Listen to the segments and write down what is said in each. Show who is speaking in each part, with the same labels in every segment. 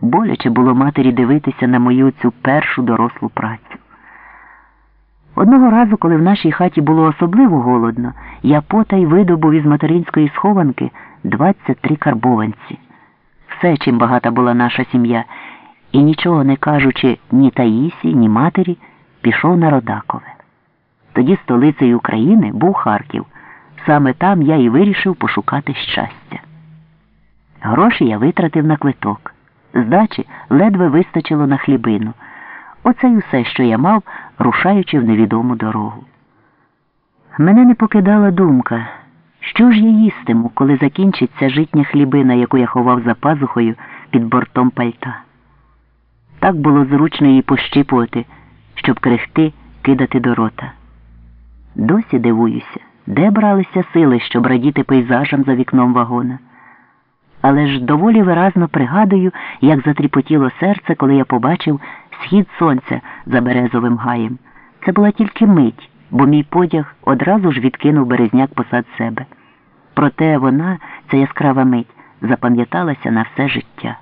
Speaker 1: Боляче було матері дивитися на мою цю першу дорослу працю. Одного разу, коли в нашій хаті було особливо голодно, я потай видобув із материнської схованки 23 карбованці. Все, чим багата була наша сім'я, і нічого не кажучи ні Таїсі, ні матері, пішов на Родакове. Тоді столицею України був Харків. Саме там я і вирішив пошукати щастя. Гроші я витратив на квиток. Здачі ледве вистачило на хлібину. Оце й усе, що я мав, рушаючи в невідому дорогу. Мене не покидала думка, що ж я їстиму, коли закінчиться житня хлібина, яку я ховав за пазухою під бортом пальта. Так було зручно її пощипувати, щоб крихти кидати до рота. Досі дивуюся, де бралися сили, щоб радіти пейзажам за вікном вагона. Але ж доволі виразно пригадую, як затріпотіло серце, коли я побачив схід сонця за березовим гаєм. Це була тільки мить, бо мій потяг одразу ж відкинув березняк посад себе. Проте вона, ця яскрава мить, запам'яталася на все життя.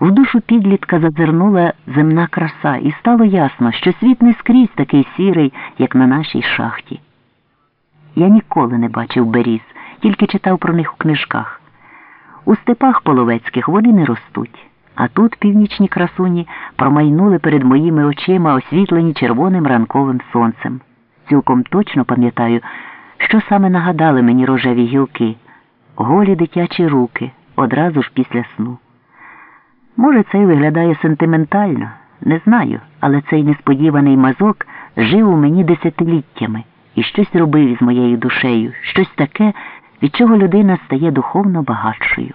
Speaker 1: В душу підлітка зазирнула земна краса, і стало ясно, що світ не скрізь такий сірий, як на нашій шахті. Я ніколи не бачив беріз, тільки читав про них у книжках. У степах половецьких вони не ростуть, а тут північні красуні промайнули перед моїми очима, освітлені червоним ранковим сонцем. Цілком точно пам'ятаю, що саме нагадали мені рожеві гілки, голі дитячі руки одразу ж після сну. Може, це й виглядає сентиментально, не знаю, але цей несподіваний мазок жив у мені десятиліттями і щось робив із моєю душею, щось таке, від чого людина стає духовно багатшою.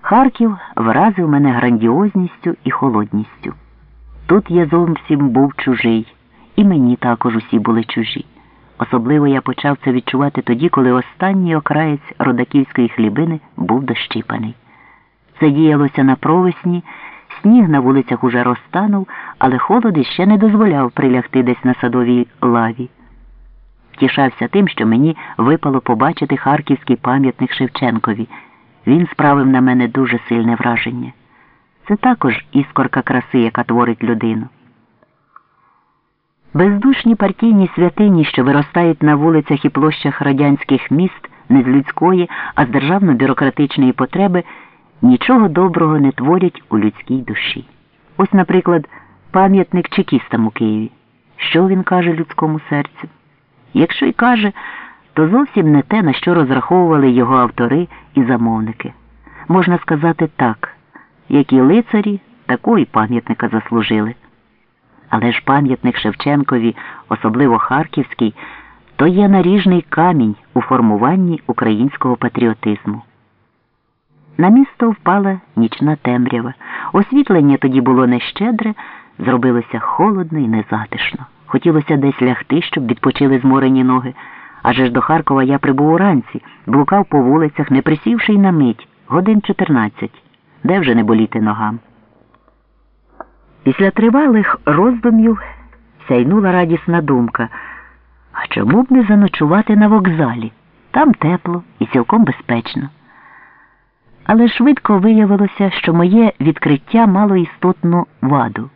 Speaker 1: Харків вразив мене грандіозністю і холодністю. Тут я зовсім був чужий, і мені також усі були чужі. Особливо я почав це відчувати тоді, коли останній окраєць родаківської хлібини був дощипаний. Це діялося на провесні, сніг на вулицях уже розтанув, але холод іще не дозволяв прилягти десь на садовій лаві. Тішався тим, що мені випало побачити харківський пам'ятник Шевченкові. Він справив на мене дуже сильне враження. Це також іскорка краси, яка творить людину. Бездушні партійні святині, що виростають на вулицях і площах радянських міст, не з людської, а з державно-бюрократичної потреби, нічого доброго не творять у людській душі. Ось, наприклад, пам'ятник чекістам у Києві. Що він каже людському серцю? Якщо й каже, то зовсім не те, на що розраховували його автори і замовники. Можна сказати так, які лицарі такої пам'ятника заслужили. Але ж пам'ятник Шевченкові, особливо Харківський, то є наріжний камінь у формуванні українського патріотизму. На місто впала нічна темрява. Освітлення тоді було нещедре, зробилося холодно і незатишно. Хотілося десь лягти, щоб відпочили зморені ноги. Адже ж до Харкова я прибув уранці, блукав по вулицях, не присівши й на мить, годин 14. Де вже не боліти ногам. Після тривалих роздумів сяйнула радісна думка. А чому б не заночувати на вокзалі? Там тепло і цілком безпечно. Але швидко виявилося, що моє відкриття мало істотну ваду.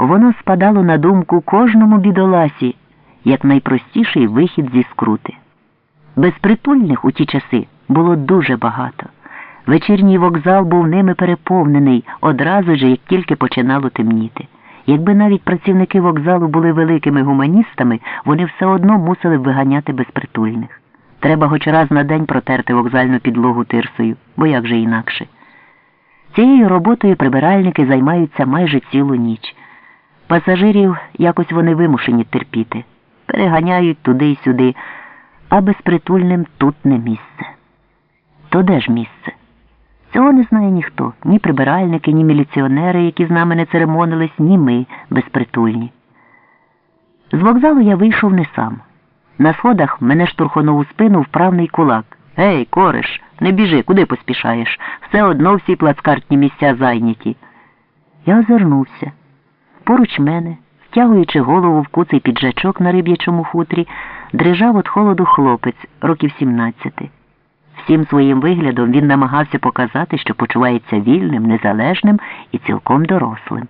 Speaker 1: Воно спадало на думку кожному бідоласі як найпростіший вихід зі скрути. Безпритульних у ті часи було дуже багато. Вечірній вокзал був ними переповнений одразу ж, як тільки починало темніти. Якби навіть працівники вокзалу були великими гуманістами, вони все одно мусили б виганяти безпритульних. Треба хоч раз на день протерти вокзальну підлогу тирсою, бо як же інакше. Цією роботою прибиральники займаються майже цілу ніч. Пасажирів якось вони вимушені терпіти, переганяють туди й сюди, а безпритульним тут не місце. То де ж місце? Цього не знає ніхто, ні прибиральники, ні міліціонери, які з нами не церемонились, ні ми безпритульні. З вокзалу я вийшов не сам. На сходах мене штурхонув у спину вправний кулак. Гей, кориш, не біжи, куди поспішаєш? Все одно всі плацкартні місця зайняті. Я озирнувся. Поруч мене, втягуючи голову в куций піджачок на риб'ячому хутрі, дрижав від холоду хлопець років сімнадцяти. Всім своїм виглядом він намагався показати, що почувається вільним, незалежним і цілком дорослим.